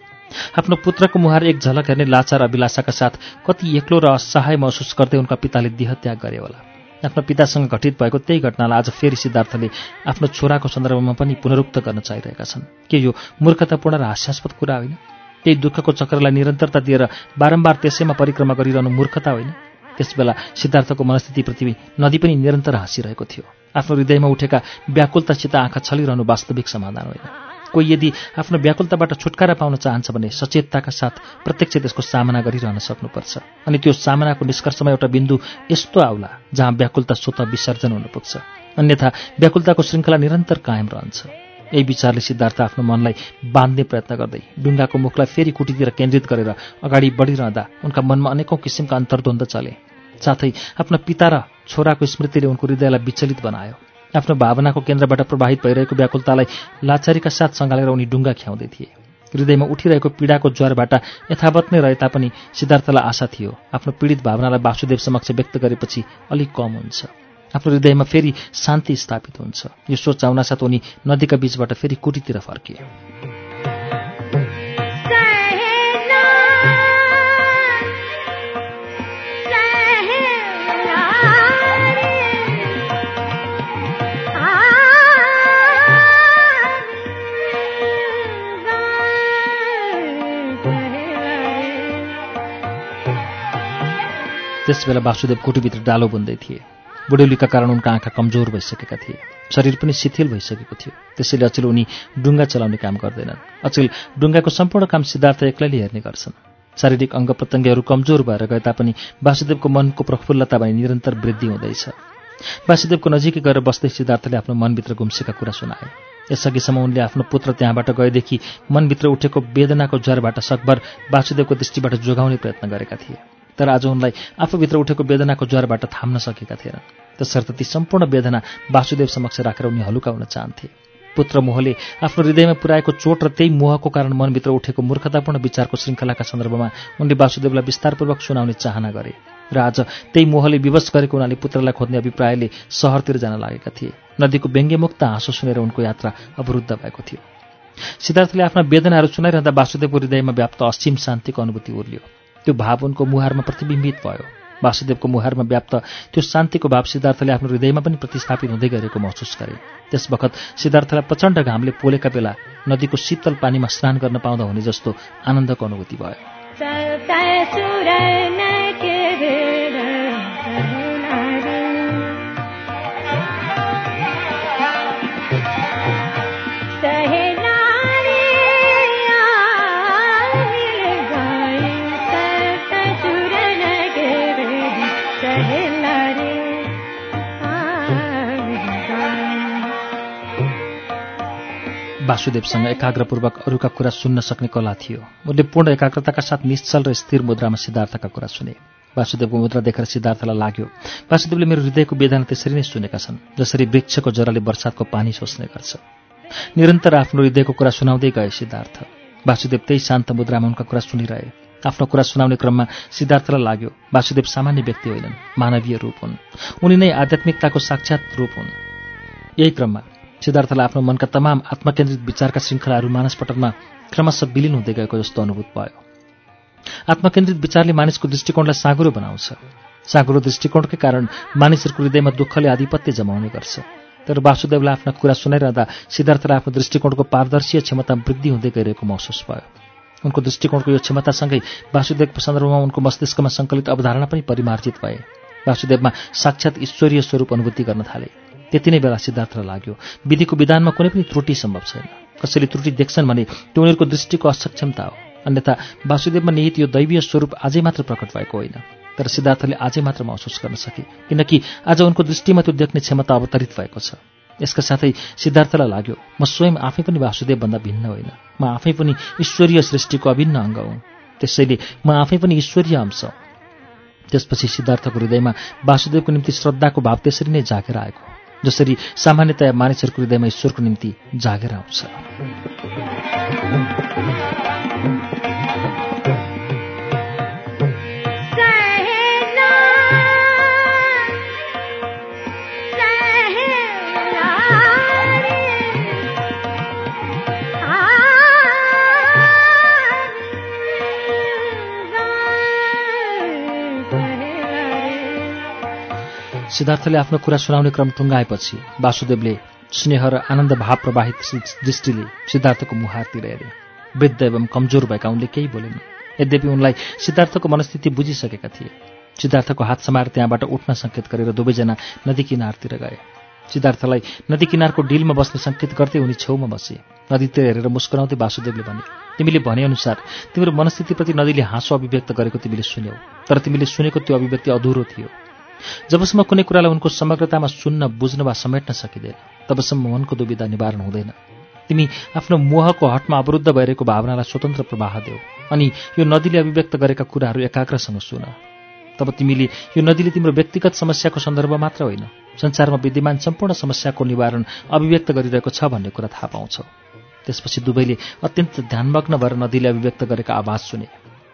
आफ्नो पुत्रको मुहार एक झलक हेर्ने लाचार अभिलाषाका साथ कति एक्लो र असहाय महसुस गर्दै उनका पिताले देहत्याग गरे होला। आफ्नो पितासँग घटित भएको त्यही घटनालाई आज फेरि सिद्धार्थले आफ्नो छोराको सन्दर्भमा पनि पुनरुक्त गर्न चाहिरहेका छन्। के यो मूर्खतापूर्ण र हास्यास्पद कुरा होइन? त्यही दुःखको चक्रलाई निरन्तरता दिएर बारम्बार त्यसैमा परिक्रमा गरिरहनु मूर्खता होइन? त्यसबेला सिद्धार्थको मनस्थितिप्रति नदी पनि निरन्तर हाँसिरहेको थियो। आफ्नो हृदयमा उठेका व्याकुलतासित आँखा छलिरहनु वास्तविक समाधान होइन। कोही यदि आफ्नो व्याकुलताबाट छुटकारा पाउन चाहन्छ भने सचेतताका साथ प्रत्यक्ष त्यसको सामना गरिरहन सक्नुपर्छ। अनि त्यो सामनाको निष्कर्षमा एउटा बिन्दु यस्तो आउला जहाँ व्याकुलता स्वत विसर्जन हुन पुग्छ। अन्यथा व्याकुलताको श्रृङ्खला निरन्तर कायम रहन्छ। यही विचारले सिद्धार्थ आफ्नो मनलाई बाँध्ने प्रयत्न गर्दै डुङ्गाको मुखलाई फेरि कुटीतिर केन्द्रित गरेर अगाडि बढिरहँदा उनका मनमा अनेकौँ किसिमका अन्तर्द्वन्द चले। साथै आफ्ना पिता र छोराको स्मृतिले उनको हृदयलाई विचलित बनायो। आफ्नो भावनाको केन्द्रबाट प्रवाहित भइरहेको व्याकुलतालाई लाचारीका साथ सँगालेर उनी डुङ्गा ख्याउँदै थिए। हृदयमा उठिरहेको पीडाको ज्वरबाट यथावत नै रहे तापनि सिद्धार्थलाई आशा थियो। आफ्नो पीडित भावनालाई वासुदेव समक्ष व्यक्त गरेपछि अलिक कम हुन्छ। आफ्नो हृदयमा फेरि शान्ति स्थापित हुन्छ। यो सोच आउनासाथ उनी नदीका बीचबाट फेरि कुटीतिर फर्किए त्यसबेला वासुदेव कुटीभित्र डालो बुन्दै थिए। बुढौलीका कारण उनका आँखा कमजोर भइसकेका थिए। शरीर पनि शिथिल भइसकेको थियो। त्यसैले अचेल उनी डुङ्गा चलाउने काम गर्दैनन्। अचेल डुङ्गाको सम्पूर्ण काम सिद्धार्थ एक्लैले हेर्ने गर्छन्। शारीरिक अङ्ग प्रत्यङ्गहरू कमजोर भएर गए तापनि वासुदेवको मनको प्रफुल्लता भने निरन्तर वृद्धि हुँदैछ। वासुदेवको नजिकै गएर बस्दै सिद्धार्थले आफ्नो मनभित्र घुम्सेका कुरा सुनाए। यसअघिसम्म उनले आफ्नो पुत्र त्यहाँबाट गएदेखि मनभित्र उठेको वेदनाको ज्वरबाट सकभर वासुदेवको दृष्टिबाट जोगाउने प्रयत्न गरेका थिए। तर आज उनलाई आफूभित्र उठेको वेदनाको ज्वरबाट थाम्न सकेका थिएनन्। तसर्थ ती सम्पूर्ण वेदना वासुदेव समक्ष राखेर उनी हलुका हुन चाहन्थे। पुत्र मोहले आफ्नो हृदयमा पुर्याएको चोट र त्यही मोहको कारण मनभित्र उठेको मूर्खतापूर्ण विचारको श्रृङ्खलाका सन्दर्भमा उनले वासुदेवलाई विस्तारपूर्वक सुनाउने चाहना गरे र आज त्यही मोहले विवश गरेको उनीहरूले पुत्रलाई खोज्ने अभिप्रायले सहरतिर जान लागेका थिए। नदीको व्यङ्ग्यमुक्त हाँसो सुनेर उनको यात्रा अवरुद्ध भएको थियो। सिद्धार्थले आफ्ना वेदनाहरू सुनाइरहँदा वासुदेवको हृदयमा व्याप्त असीम शान्तिको अनुभूति उर्लियो। त्यो भाव उनको मुहारमा प्रतिबिम्बित भयो। वासुदेवको मुहारमा व्याप्त त्यो शान्तिको भाव सिद्धार्थले आफ्नो हृदयमा पनि प्रतिस्थापित हुँदै गरेको महसुस गरे। त्यस बखत सिद्धार्थलाई प्रचण्ड घामले पोलेका बेला नदीको शीतल पानीमा स्नान गर्न पाउँदा हुने जस्तो आनन्दको अनुभूति भयो। वासुदेवसँग एकाग्रपूर्वक अरूका कुरा सुन्न सक्ने कला थियो। उनले पूर्ण एकाग्रताका साथ निश्चल र स्थिर मुद्रामा सिद्धार्थका कुरा सुने। वासुदेवको मुद्रा देखेर सिद्धार्थलाई लाग्यो वासुदेवले मेरो हृदयको वेदना त्यसरी नै सुनेका छन् जसरी वृक्षको जराले वर्षातको पानी सोच्ने गर्छ। निरन्तर आफ्नो हृदयको कुरा सुनाउँदै गए सिद्धार्थ। वासुदेव त्यही शान्त मुद्रामा उनका कुरा सुनिरहे। आफ्नो कुरा सुनाउने क्रममा सिद्धार्थलाई लाग्यो वासुदेव सामान्य व्यक्ति होइनन् मानवीय रूप हुन्। उनी नै आध्यात्मिकताको साक्षात रूप हुन्। यही क्रममा सिद्धार्थलाई आफ्नो मनका तमाम आत्मकेन्द्रित विचारका श्रृङ्खलाहरू मानसपटलमा क्रमशः विलिन हुँदै गएको जस्तो अनुभूत भयो। आत्मकेन्द्रित विचारले मानिसको दृष्टिकोणलाई साँगुरो बनाउँछ। साँगुरो दृष्टिकोणकै कारण मानिसहरूको हृदयमा दुःखले आधिपत्य जमाउने गर्छ। तर वासुदेवलाई आफ्ना कुरा सुनाइरहँदा सिद्धार्थलाई आफ्नो दृष्टिकोणको पारदर्शीय क्षमता वृद्धि हुँदै गइरहेको महसुस भयो। उनको दृष्टिकोणको यो क्षमतासँगै वासुदेवको सन्दर्भमा उनको मस्तिष्कमा सङ्कलित अवधारणा पनि परिमार्जित भए। वासुदेवमा साक्षात् ईश्वरीय स्वरूप अनुभूति गर्न थाले। त्यति नै बेला सिद्धार्थलाई लाग्यो। विधिको विधानमा कुनै पनि त्रुटि सम्भव छैन। कसैले त्रुटि देख्छन् भने त्यो उनीहरूको दृष्टिको असक्षमता हो। अन्यथा वासुदेवमा निहित यो दैवीय स्वरूप आजै मात्र प्रकट भएको होइन। तर सिद्धार्थले आजै मात्र महसुस गर्न सके किनकि आज उनको दृष्टिमा त्यो देख्ने क्षमता अवतरित भएको छ। यसका साथै सिद्धार्थलाई लाग्यो म स्वयं आफै पनि वासुदेवभन्दा भिन्न होइन। म आफै पनि ईश्वरीय सृष्टिको अभिन्न अङ्ग हुँ। त्यसैले म आफै पनि ईश्वरीय अंश त्यसपछि सिद्धार्थको हृदयमा वासुदेवको निम्ति श्रद्धाको भाव त्यसरी नै जागेर आएको। जसरी सामान्यतया मानिसहरूको हृदयमा ईश्वरको निम्ति जागेर आउँछ। सिद्धार्थले आफ्नो कुरा सुनाउने क्रम टुङ्गाएपछि वासुदेवले स्नेह र आनन्द भाव प्रवाहित दृष्टिले सिद्धार्थको मुहारतिर हेरे। वृद्ध एवं कमजोर भएका उनले केही बोलेन यद्यपि उनलाई सिद्धार्थको मनस्थिति बुझिसकेका थिए। सिद्धार्थको हात समाएर त्यहाँबाट उठ्न सङ्केत गरेर दुवैजना नदी किनारतिर गए। सिद्धार्थलाई नदी किनारको डिलमा बस्ने सङ्केत गर्दै उनी छेउमा बसे। नदीतिर हेरेर मुस्कुराउँदै वासुदेवले भने तिमीले भनेअनुसार तिम्रो मनस्थितिप्रति नदीले हाँसो अभिव्यक्त गरेको तिमीले सुन्यौ। तर तिमीले सुनेको त्यो अभिव्यक्ति अधुरो थियो। जबसम्म कुनै कुरालाई उनको समग्रतामा सुन्न बुझ्न वा समेट्न सकिँदैन तबसम्म मनको दुविधा निवारण हुँदैन। तिमी आफ्नो मोहको हटमा अवरुद्ध भइरहेको भावनालाई स्वतन्त्र प्रवाह देऊ अनि यो नदीले अभिव्यक्त गरेका कुराहरू एकाग्रसँग सुन। तब तिमीले यो नदीले तिम्रो व्यक्तिगत समस्याको सन्दर्भ मात्र होइन संसारमा विद्यमान सम्पूर्ण समस्याको निवारण अभिव्यक्त गरिरहेको छ भन्ने कुरा थाहा पाउँछौ। त्यसपछि दुवैले अत्यन्त ध्यानमग्न भएर नदीले अभिव्यक्त गरेका आवाज सुने।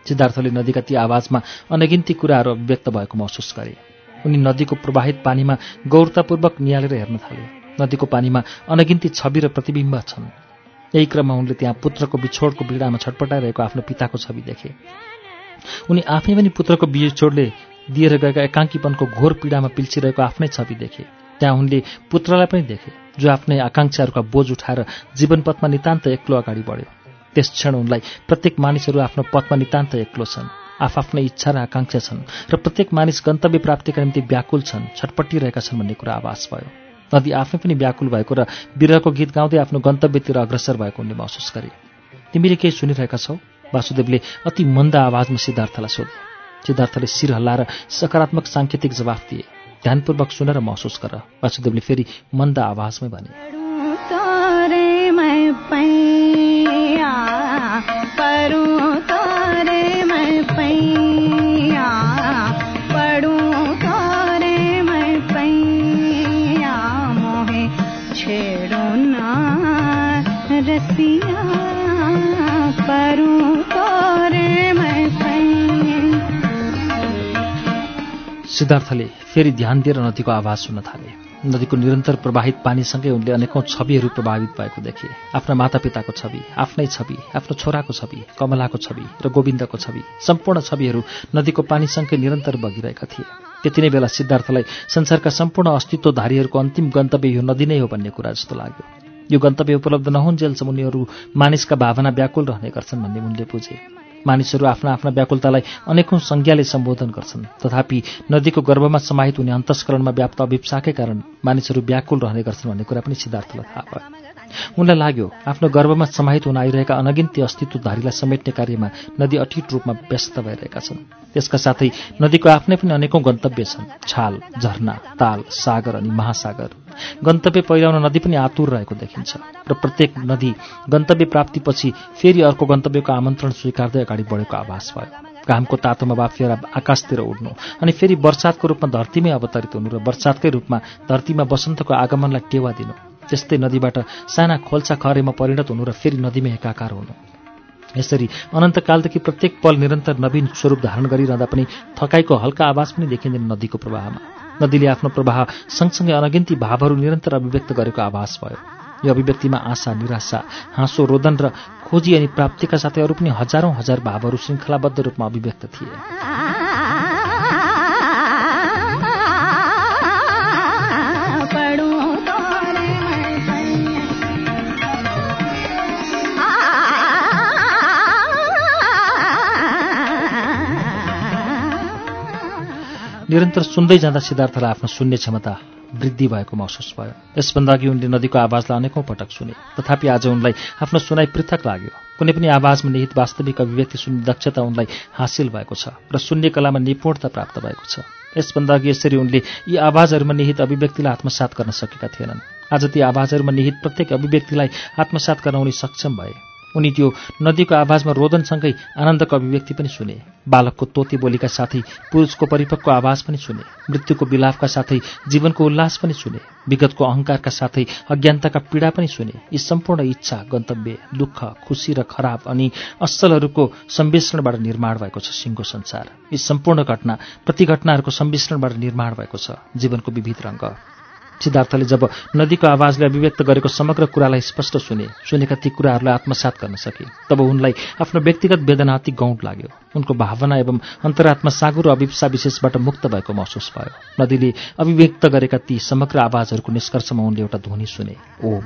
सिद्धार्थले नदीका ती आवाजमा अनगिन्ती कुराहरू अभिव्यक्त भएको महसुस गरे। उनी नदीको प्रवाहित पानीमा गौरतापूर्वक निहालेर हेर्न थाले। नदीको पानीमा अनगिन्ती छवि र प्रतिबिम्ब छन्। यही क्रममा उनले त्यहाँ पुत्रको बिछोडको पीडामा छटपटाइरहेको आफ्नो पिताको छवि देखे। उनी आफै पनि पुत्रको बिछोडले दिएर गएका एकाङ्कीपनको घोर पीडामा पिल्चिरहेको आफ्नै छवि देखे। त्यहाँ उनले पुत्रलाई पनि देखे जो आफ्नै आकाङ्क्षाहरूका बोझ उठाएर जीवनपथमा नितान्त एक्लो अगाडि बढ्यो। त्यस क्षण उनलाई प्रत्येक मानिसहरू आफ्नो पथमा नितान्त एक्लो छन्। आफआफ्नै इच्छा र आकाङ्क्षा छन् र प्रत्येक मानिस गन्तव्य प्राप्तिका निम्ति व्याकुल छन् छटपट्टिरहेका छन् भन्ने कुरा आभास भयो। नदी आफै पनि व्याकुल भएको र विरहको गीत गाउँदै आफ्नो गन्तव्यतिर अग्रसर भएको उनले महसुस गरे। तिमीले केही सुनिरहेका छौ? वासुदेवले अति मन्द आवाजमा सिद्धार्थलाई सोधे। सिद्धार्थले शिर हल्लाएर सकारात्मक साङ्केतिक जवाफ दिए। ध्यानपूर्वक सुन र महसुस गर। वासुदेवले फेरि मन्द आवाजमै भने। सिद्धार्थले फेरि ध्यान दिएर नदीको आवाज सुन्न थाले। नदीको निरन्तर प्रवाहित पानीसँगै उनले अनेकौँ छविहरू प्रभावित भएको देखे। आफ्ना मातापिताको छवि आफ्नै छवि आफ्नो छोराको छवि कमलाको छवि र गोविन्दको छवि सम्पूर्ण छविहरू नदीको पानीसँगै निरन्तर बगिरहेका थिए। त्यति नै बेला सिद्धार्थलाई संसारका सम्पूर्ण अस्तित्वधारीहरूको अन्तिम गन्तव्य यो नदी नै हो भन्ने कुरा जस्तो लाग्यो। यो गन्तव्य उपलब्ध नहुन्जेलसम्म उनीहरू मानिसका भावना व्याकुल रहने गर्छन् भन्ने उनले बुझे। मानिसहरू आफ्ना आफ्ना व्याकुलतालाई अनेकौं संज्ञाले सम्बोधन गर्छन्। तथापि नदीको गर्भमा समाहित हुने अन्तस्करणमा व्याप्त अभिप्साकै कारण मानिसहरू व्याकुल रहने गर्छन् भन्ने कुरा पनि सिद्धार्थलाई थाहा भयो। उनलाई लाग्यो आफ्नो गर्भमा समाहित हुन आइरहेका अनगिन्ती अस्तित्वधारीलाई समेट्ने कार्यमा नदी अठिट रूपमा व्यस्त भइरहेका छन्। त्यसका साथै नदीको आफ्नै पनि अनेकौं गन्तव्य छन्। छाल झरना ताल सागर अनि महासागर। गन्तव्य पहिलाउन नदी पनि आतुर रहेको देखिन्छ र प्रत्येक नदी गन्तव्य प्राप्तिपछि फेरि अर्को गन्तव्यको आमन्त्रण स्वीकार्दै अगाडि बढेको आभास भयो। घामको तातोमा बाफिएर आकाशतिर उड्नु अनि फेरि वर्षातको रूपमा धरतीमै अवतरित हुनु र वर्षातकै रूपमा धरतीमा वसन्तको आगमनलाई टेवा दिनु त्यस्तै नदीबाट साना खोल्सा खरेमा परिणत हुनु र फेरि नदीमै एकाकार हुनु। यसरी अनन्तकालदेखि प्रत्येक पल निरन्तर नवीन स्वरूप धारण गरिरहँदा पनि थकाइको हल्का आवाज पनि देखिँदैन नदीको प्रवाहमा। नदीले आफ्नो प्रवाह सँगसँगै अनगिन्ती भावहरू निरन्तर अभिव्यक्त गरेको आभास भयो। यो अभिव्यक्तिमा आशा निराशा हाँसो रोदन र खोजी अनि प्राप्तिका साथै अरू पनि हजारौं हजार भावहरू श्रृङ्खलाबद्ध रूपमा अभिव्यक्त थिए। निरन्तर सुन्दै जाँदा सिद्धार्थलाई आफ्नो सुन्ने क्षमता वृद्धि भएको महसुस भयो। यसभन्दा अघि उनले नदीको आवाजलाई अनेकौं पटक सुने। तथापि आज उनलाई आफ्नो सुनाइ पृथक लाग्यो। कुनै पनि आवाजमा निहित वास्तविक अभिव्यक्ति सुन्ने दक्षता उनलाई हासिल भएको छ र सुन्ने कलामा निपुणता प्राप्त भएको छ। यसभन्दा अघि यसरी उनले यी आवाजहरूमा निहित अभिव्यक्तिलाई आत्मसात गर्न सकेका थिएनन्। आज ती आवाजहरूमा निहित प्रत्येक अभिव्यक्तिलाई आत्मसात गर्न उनी सक्षम भए। उनी त्यो नदीको आवाजमा रोदनसँगै आनन्दको अभिव्यक्ति पनि सुने। बालकको तोती बोलीका साथै पुरुषको परिपक्व आवाज पनि सुने। मृत्युको विलापका साथै जीवनको उल्लास पनि सुने। विगतको अहङ्कारका साथै अज्ञानताका पीडा पनि सुने। यी सम्पूर्ण इच्छा गन्तव्य दुःख खुसी र खराब अनि असलहरूको सम्मिश्रणबाट निर्माण भएको छ सिंहको संसार। यी सम्पूर्ण घटना प्रतिघटनाहरूको सम्मिश्रणबाट निर्माण भएको छ। जीवनको विविध रङ्ग सिद्धार्थले जब नदीको आवाजले अभिव्यक्त गरेको समग्र कुरालाई स्पष्ट सुने सुनेका ती कुराहरूलाई आत्मसात गर्न सके तब उनलाई आफ्नो व्यक्तिगत वेदना अति गौँट लाग्यो। उनको भावना एवं अन्तरात्मा सागु र अभिप्सा विशेषबाट मुक्त भएको महसुस भयो। नदीले अभिव्यक्त गरेका ती समग्र आवाजहरूको निष्कर्षमा उनले एउटा ध्वनि सुने ओम।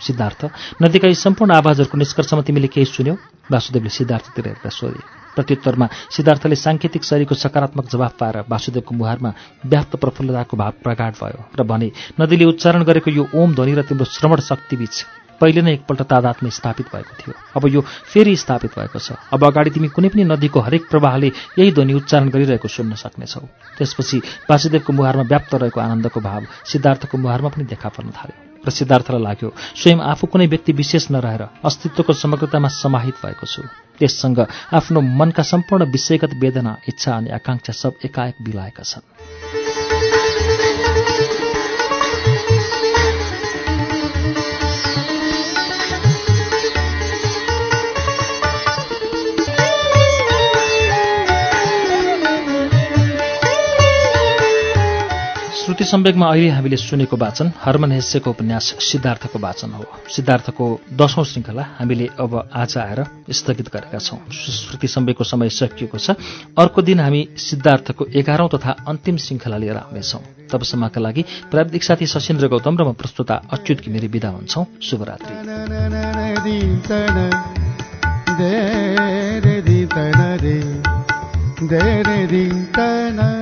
सिद्धार्थ नदीका यी सम्पूर्ण आवाजहरूको निष्कर्षमा तिमीले केही सुन्यौ? वासुदेवले सिद्धार्थतिर हेरेर सोधे। प्रत्युत्तरमा सिद्धार्थले साङ्केतिक शरीरको सकारात्मक जवाफ पाएर वासुदेवको मुहारमा व्याप्त प्रफुल्लताको भाव प्रगाट भयो र भने नदीले उच्चारण गरेको यो ओम ध्वनि र तिम्रो श्रवण शक्तिबीच पहिले नै एकपल्ट तादात्म्य स्थापित भएको थियो। अब यो फेरि स्थापित भएको छ। अब अगाडि तिमी कुनै पनि नदीको हरेक प्रवाहले यही ध्वनि उच्चारण गरिरहेको सुन्न सक्नेछौ। त्यसपछि वासुदेवको मुहारमा व्याप्त रहेको आनन्दको भाव सिद्धार्थको मुहारमा पनि देखा पर्न थाल्यो। र सिद्धार्थलाई लाग्यो। स्वयं आफू कुनै व्यक्ति विशेष नरहेर अस्तित्वको समग्रतामा समाहित भएको छु। त्यससँग आफ्नो मनका सम्पूर्ण विषयगत वेदना इच्छा अनि आकाङ्क्षा सब एकाएक बिलाएका छन्। श्रुति सम्वेकमा अहिले हामीले सुनेको वाचन हर्मन हेस्सेको उपन्यास सिद्धार्थको वाचन हो। सिद्धार्थको दशौं श्रृङ्खला हामीले अब आज आएर स्थगित गरेका छौं। श्रुति सम्वेकको समय सकिएको छ। अर्को दिन हामी सिद्धार्थको एघारौं तथा अन्तिम श्रृङ्खला लिएर आउनेछौं। तबसम्मका लागि प्राविधिक साथी सशेन्द्र गौतम र म प्रस्तुता अच्युत घिमिरे विदा हुन्छौं। शुभरात्रि।